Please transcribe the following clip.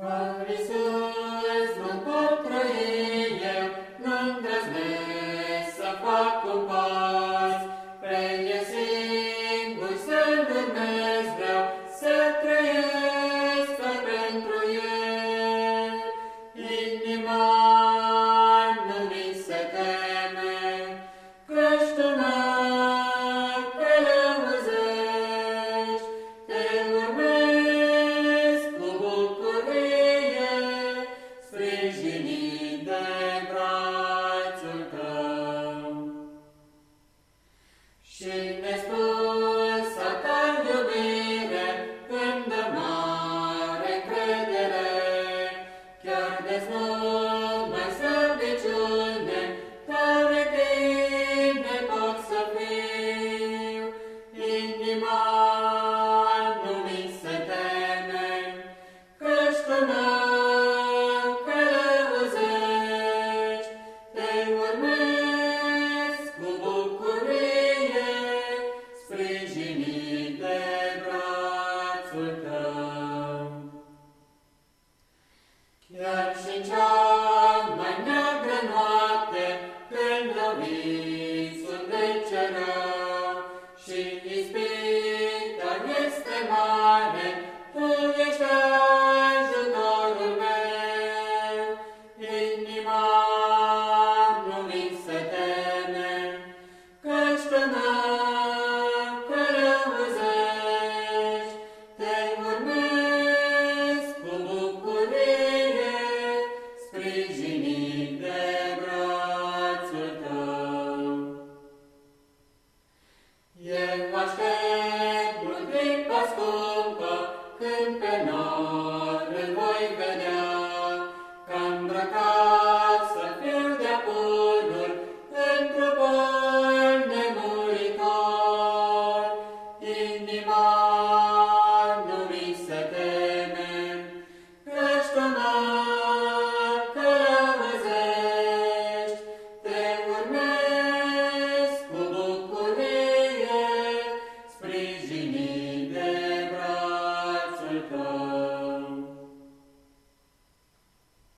Fără Iisus nu pot trăi eu, nu îndrăznesc să fac un pas. Spre El singur să-L urmez, vreau să trăiesc doar pentru El. Inima nu mi se teme, căci chiar de Chiar și în cea mai neagră noapte, când loviți sunt de ce rău și ispita este mare, Tu ești Eu aștept mult timp scumpă, când pe noi